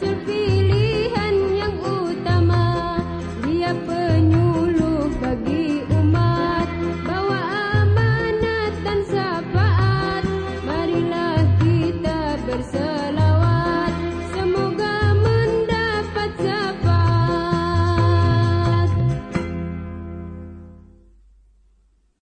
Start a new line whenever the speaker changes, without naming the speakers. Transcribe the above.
Rasul